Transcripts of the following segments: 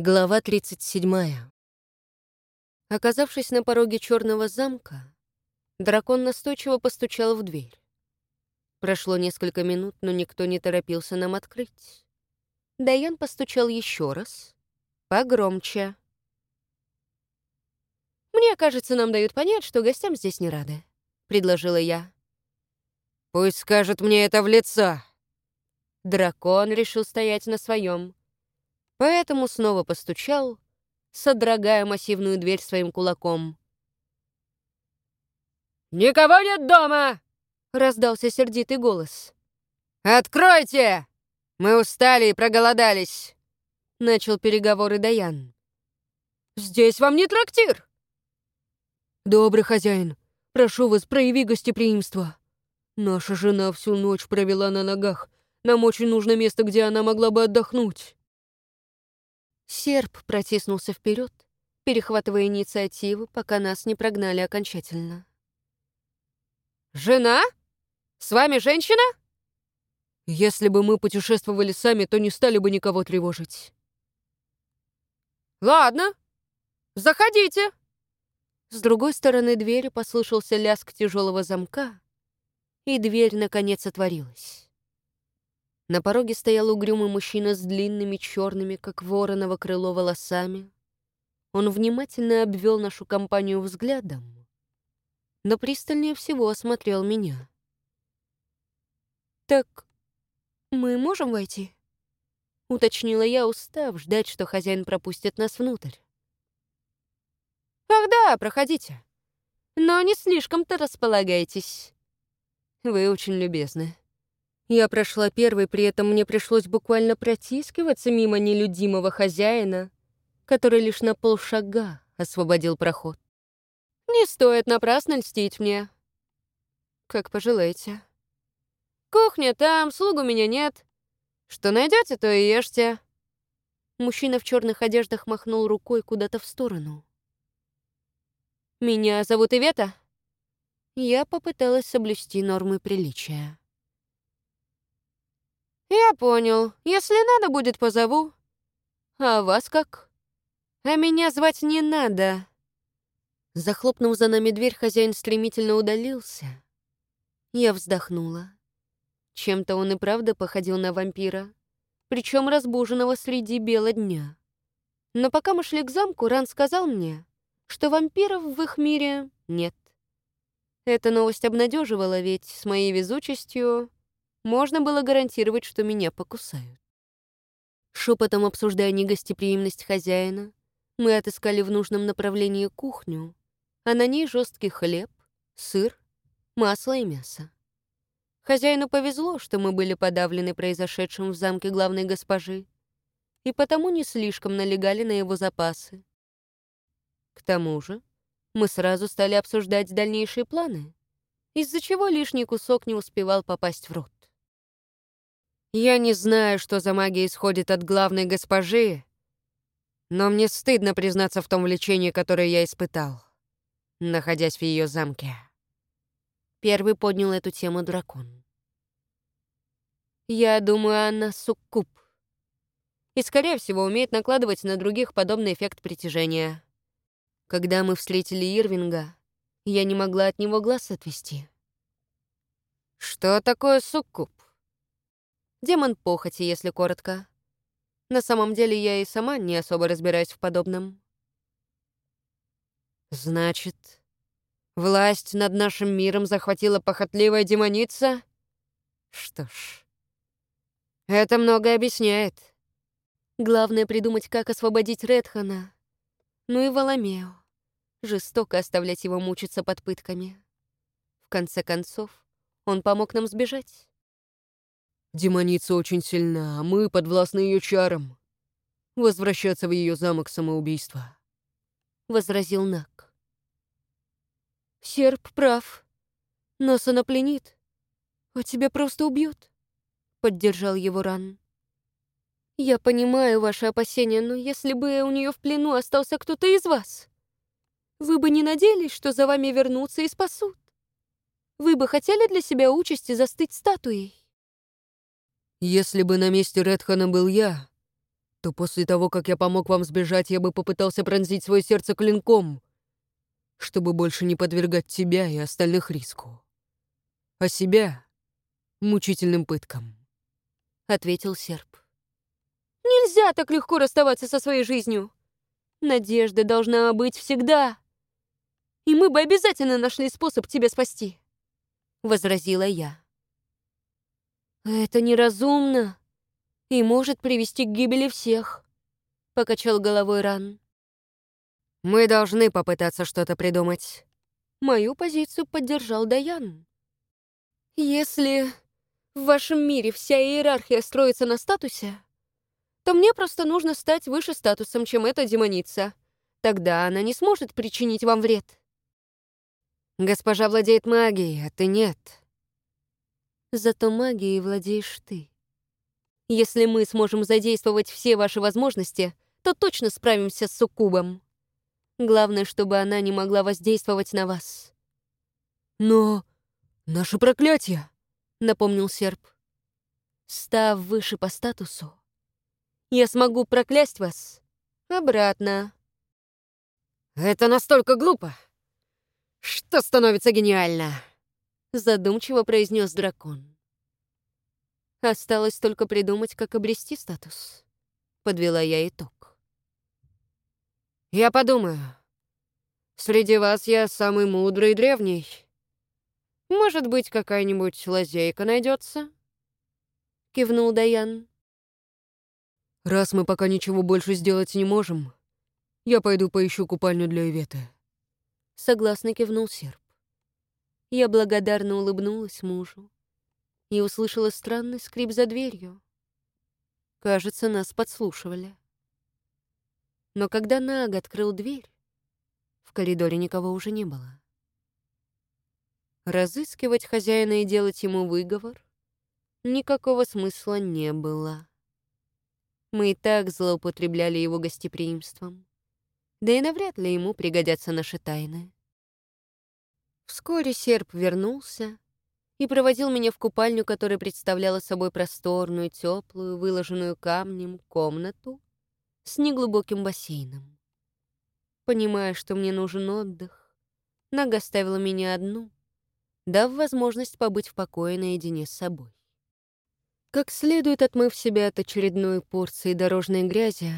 Глава 37. Оказавшись на пороге черного замка, дракон настойчиво постучал в дверь. Прошло несколько минут, но никто не торопился нам открыть. Даян постучал еще раз, погромче. «Мне кажется, нам дают понять, что гостям здесь не рады», — предложила я. «Пусть скажет мне это в лицо!» Дракон решил стоять на своем поэтому снова постучал, содрогая массивную дверь своим кулаком. «Никого нет дома!» — раздался сердитый голос. «Откройте! Мы устали и проголодались!» — начал переговоры Даян. «Здесь вам не трактир!» «Добрый хозяин, прошу вас, прояви гостеприимство. Наша жена всю ночь провела на ногах. Нам очень нужно место, где она могла бы отдохнуть». Серп протиснулся вперед, перехватывая инициативу, пока нас не прогнали окончательно. «Жена? С вами женщина?» «Если бы мы путешествовали сами, то не стали бы никого тревожить». «Ладно, заходите». С другой стороны двери послышался лязг тяжелого замка, и дверь, наконец, отворилась. На пороге стоял угрюмый мужчина с длинными черными, как вороново крыло, волосами. Он внимательно обвел нашу компанию взглядом, но пристальнее всего осмотрел меня. «Так мы можем войти?» — уточнила я, устав ждать, что хозяин пропустит нас внутрь. «Ах да, проходите. Но не слишком-то располагайтесь. Вы очень любезны». Я прошла первой, при этом мне пришлось буквально протискиваться мимо нелюдимого хозяина, который лишь на полшага освободил проход. Не стоит напрасно льстить мне. Как пожелаете. Кухня там, слуг у меня нет. Что найдете, то и ешьте. Мужчина в черных одеждах махнул рукой куда-то в сторону. «Меня зовут Ивета?» Я попыталась соблюсти нормы приличия. «Я понял. Если надо будет, позову. А вас как? А меня звать не надо». Захлопнув за нами дверь, хозяин стремительно удалился. Я вздохнула. Чем-то он и правда походил на вампира, причем разбуженного среди бела дня. Но пока мы шли к замку, Ран сказал мне, что вампиров в их мире нет. Эта новость обнадеживала, ведь с моей везучестью можно было гарантировать, что меня покусают. Шепотом обсуждая негостеприимность хозяина, мы отыскали в нужном направлении кухню, а на ней жесткий хлеб, сыр, масло и мясо. Хозяину повезло, что мы были подавлены произошедшим в замке главной госпожи, и потому не слишком налегали на его запасы. К тому же мы сразу стали обсуждать дальнейшие планы, из-за чего лишний кусок не успевал попасть в рот. Я не знаю, что за магия исходит от главной госпожи, но мне стыдно признаться в том влечении, которое я испытал, находясь в ее замке. Первый поднял эту тему дракон. Я думаю, она суккуб. И, скорее всего, умеет накладывать на других подобный эффект притяжения. Когда мы встретили Ирвинга, я не могла от него глаз отвести. «Что такое суккуб?» Демон похоти, если коротко. На самом деле я и сама не особо разбираюсь в подобном. Значит, власть над нашим миром захватила похотливая демоница? Что ж, это многое объясняет. Главное придумать, как освободить Редхана. Ну и Воломео. Жестоко оставлять его мучиться под пытками. В конце концов, он помог нам сбежать. Демоница очень сильна, а мы подвластны ее чарам. Возвращаться в ее замок самоубийства. Возразил Нак. Серп прав. Нас она пленит. А тебя просто убьют. Поддержал его Ран. Я понимаю ваши опасения, но если бы у нее в плену остался кто-то из вас, вы бы не надеялись, что за вами вернутся и спасут. Вы бы хотели для себя участи застыть статуей. Если бы на месте Редхана был я, то после того, как я помог вам сбежать, я бы попытался пронзить свое сердце клинком, чтобы больше не подвергать тебя и остальных риску. А себя — мучительным пыткам», — ответил серп. «Нельзя так легко расставаться со своей жизнью. Надежда должна быть всегда. И мы бы обязательно нашли способ тебя спасти», — возразила я. «Это неразумно и может привести к гибели всех», — покачал головой Ран. «Мы должны попытаться что-то придумать». Мою позицию поддержал Даян. «Если в вашем мире вся иерархия строится на статусе, то мне просто нужно стать выше статусом, чем эта демоница. Тогда она не сможет причинить вам вред». «Госпожа владеет магией, а ты нет». «Зато магией владеешь ты. Если мы сможем задействовать все ваши возможности, то точно справимся с суккубом». Главное, чтобы она не могла воздействовать на вас. «Но наше проклятие!» — напомнил серп. «Став выше по статусу, я смогу проклясть вас обратно». «Это настолько глупо, что становится гениально!» — задумчиво произнес дракон. «Осталось только придумать, как обрести статус», — подвела я итог. Я подумаю. Среди вас я самый мудрый и древний. Может быть, какая-нибудь лазейка найдется? Кивнул Даян. Раз мы пока ничего больше сделать не можем, я пойду поищу купальню для Иветы. Согласно кивнул серп. Я благодарно улыбнулась мужу и услышала странный скрип за дверью. Кажется, нас подслушивали. Но когда Наг открыл дверь, в коридоре никого уже не было. Разыскивать хозяина и делать ему выговор никакого смысла не было. Мы и так злоупотребляли его гостеприимством, да и навряд ли ему пригодятся наши тайны. Вскоре серп вернулся и проводил меня в купальню, которая представляла собой просторную, теплую, выложенную камнем комнату с неглубоким бассейном. Понимая, что мне нужен отдых, Нага оставила меня одну, дав возможность побыть в покое наедине с собой. Как следует отмыв себя от очередной порции дорожной грязи,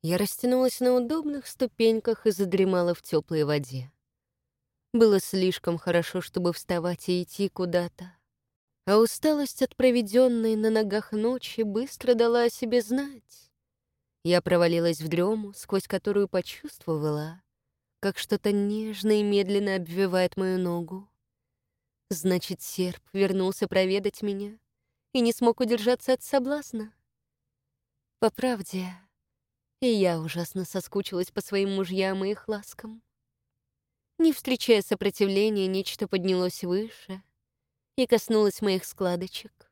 я растянулась на удобных ступеньках и задремала в теплой воде. Было слишком хорошо, чтобы вставать и идти куда-то. А усталость от проведенной на ногах ночи быстро дала о себе знать. Я провалилась в дрему, сквозь которую почувствовала, как что-то нежно и медленно обвивает мою ногу. Значит, серп вернулся проведать меня и не смог удержаться от соблазна. По правде, и я ужасно соскучилась по своим мужьям и их ласкам. Не встречая сопротивления, нечто поднялось выше и коснулось моих складочек.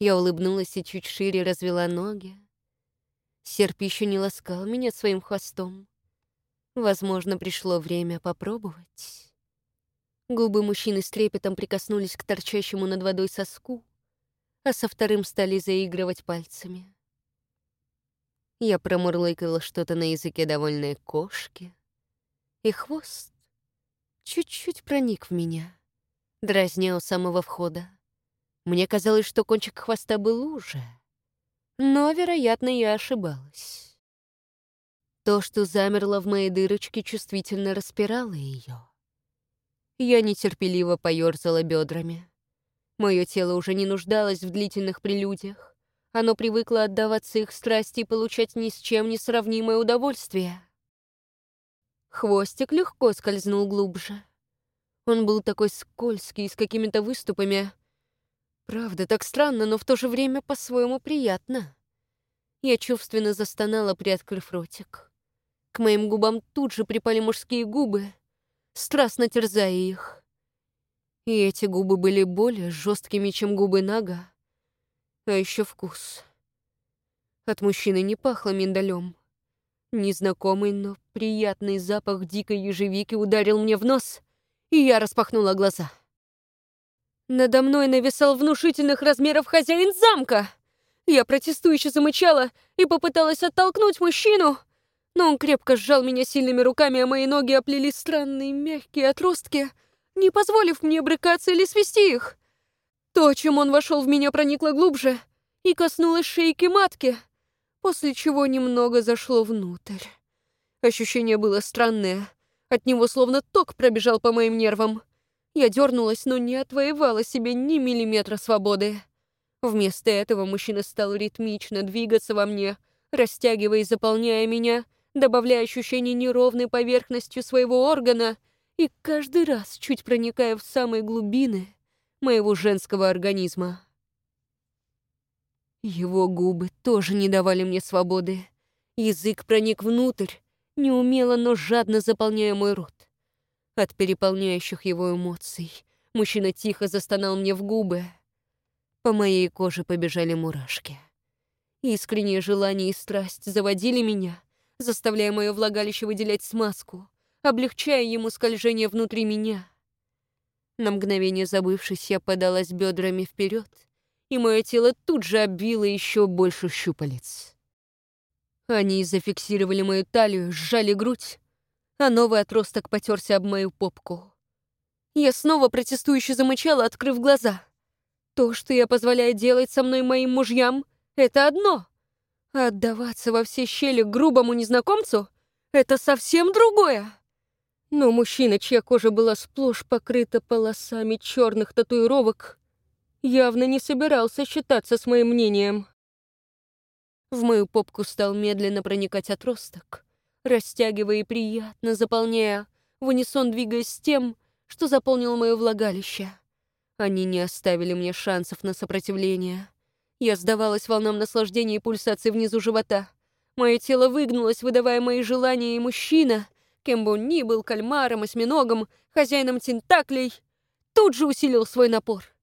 Я улыбнулась и чуть шире развела ноги, Серп еще не ласкал меня своим хвостом. Возможно, пришло время попробовать. Губы мужчины с трепетом прикоснулись к торчащему над водой соску, а со вторым стали заигрывать пальцами. Я промурлыкала что-то на языке довольной кошки, и хвост чуть-чуть проник в меня, дразня у самого входа. Мне казалось, что кончик хвоста был уже — но, вероятно, я ошибалась. То, что замерло в моей дырочке, чувствительно распирало ее. Я нетерпеливо поёрзала бедрами. Мое тело уже не нуждалось в длительных прелюдиях. Оно привыкло отдаваться их страсти и получать ни с чем не сравнимое удовольствие. Хвостик легко скользнул глубже. Он был такой скользкий, с какими-то выступами, Правда, так странно, но в то же время по-своему приятно. Я чувственно застонала, приоткрыв ротик. К моим губам тут же припали мужские губы, страстно терзая их. И эти губы были более жесткими, чем губы Нага. А еще вкус. От мужчины не пахло миндалем. Незнакомый, но приятный запах дикой ежевики ударил мне в нос, и я распахнула глаза. Надо мной нависал внушительных размеров хозяин замка. Я протестующе замычала и попыталась оттолкнуть мужчину, но он крепко сжал меня сильными руками, а мои ноги оплели странные мягкие отростки, не позволив мне брыкаться или свести их. То, чем он вошел в меня, проникло глубже и коснулось шейки матки, после чего немного зашло внутрь. Ощущение было странное. От него словно ток пробежал по моим нервам. Я дернулась, но не отвоевала себе ни миллиметра свободы. Вместо этого мужчина стал ритмично двигаться во мне, растягивая и заполняя меня, добавляя ощущение неровной поверхностью своего органа и каждый раз чуть проникая в самые глубины моего женского организма. Его губы тоже не давали мне свободы. Язык проник внутрь, неумело, но жадно заполняя мой рот. От переполняющих его эмоций мужчина тихо застонал мне в губы, по моей коже побежали мурашки. Искреннее желание и страсть заводили меня, заставляя мое влагалище выделять смазку, облегчая ему скольжение внутри меня. На мгновение забывшись, я подалась бедрами вперед, и мое тело тут же обвило еще больше щупалец. Они зафиксировали мою талию, сжали грудь, а новый отросток потерся об мою попку. Я снова протестующе замычала, открыв глаза — то, что я позволяю делать со мной моим мужьям, это одно. А отдаваться во все щели грубому незнакомцу — это совсем другое. Но мужчина, чья кожа была сплошь покрыта полосами черных татуировок, явно не собирался считаться с моим мнением. В мою попку стал медленно проникать отросток, растягивая и приятно заполняя, в унисон двигаясь с тем, что заполнил мое влагалище. Они не оставили мне шансов на сопротивление. Я сдавалась волнам наслаждения и пульсации внизу живота. Мое тело выгнулось, выдавая мои желания, и мужчина, кем бы он ни был, кальмаром, осьминогом, хозяином тентаклей, тут же усилил свой напор.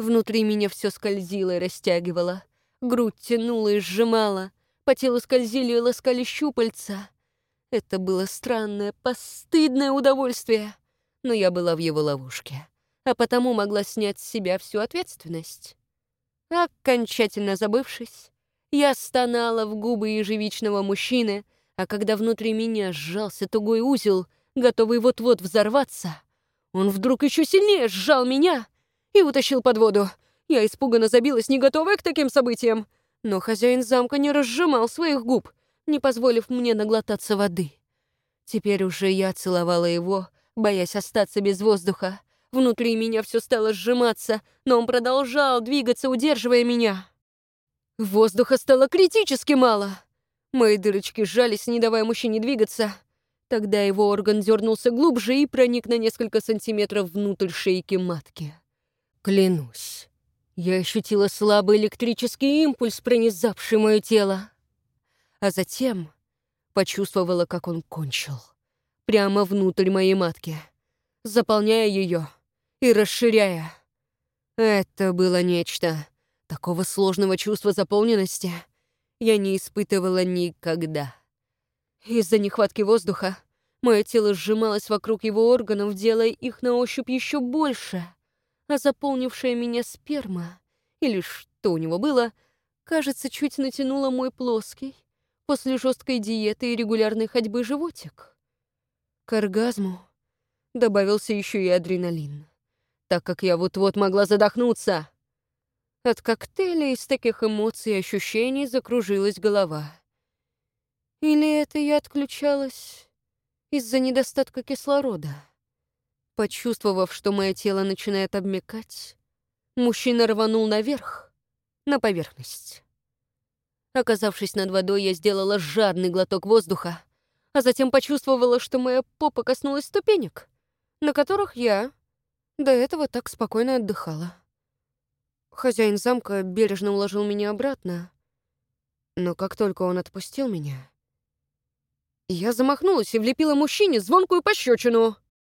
Внутри меня все скользило и растягивало. Грудь тянула и сжимала. По телу скользили и ласкали щупальца. Это было странное, постыдное удовольствие. Но я была в его ловушке а потому могла снять с себя всю ответственность. Окончательно забывшись, я стонала в губы ежевичного мужчины, а когда внутри меня сжался тугой узел, готовый вот-вот взорваться, он вдруг еще сильнее сжал меня и утащил под воду. Я испуганно забилась, не готовая к таким событиям, но хозяин замка не разжимал своих губ, не позволив мне наглотаться воды. Теперь уже я целовала его, боясь остаться без воздуха, Внутри меня все стало сжиматься, но он продолжал двигаться, удерживая меня. Воздуха стало критически мало. Мои дырочки сжались, не давая мужчине двигаться. Тогда его орган дернулся глубже и проник на несколько сантиметров внутрь шейки матки. Клянусь, я ощутила слабый электрический импульс, пронизавший мое тело. А затем почувствовала, как он кончил. Прямо внутрь моей матки, заполняя ее и расширяя. Это было нечто. Такого сложного чувства заполненности я не испытывала никогда. Из-за нехватки воздуха мое тело сжималось вокруг его органов, делая их на ощупь еще больше, а заполнившая меня сперма, или что у него было, кажется, чуть натянула мой плоский, после жесткой диеты и регулярной ходьбы животик. К оргазму добавился еще и адреналин так как я вот-вот могла задохнуться. От коктейля из таких эмоций и ощущений закружилась голова. Или это я отключалась из-за недостатка кислорода? Почувствовав, что мое тело начинает обмекать, мужчина рванул наверх, на поверхность. Оказавшись над водой, я сделала жадный глоток воздуха, а затем почувствовала, что моя попа коснулась ступенек, на которых я до этого так спокойно отдыхала. Хозяин замка бережно уложил меня обратно, но как только он отпустил меня, я замахнулась и влепила мужчине звонкую пощечину —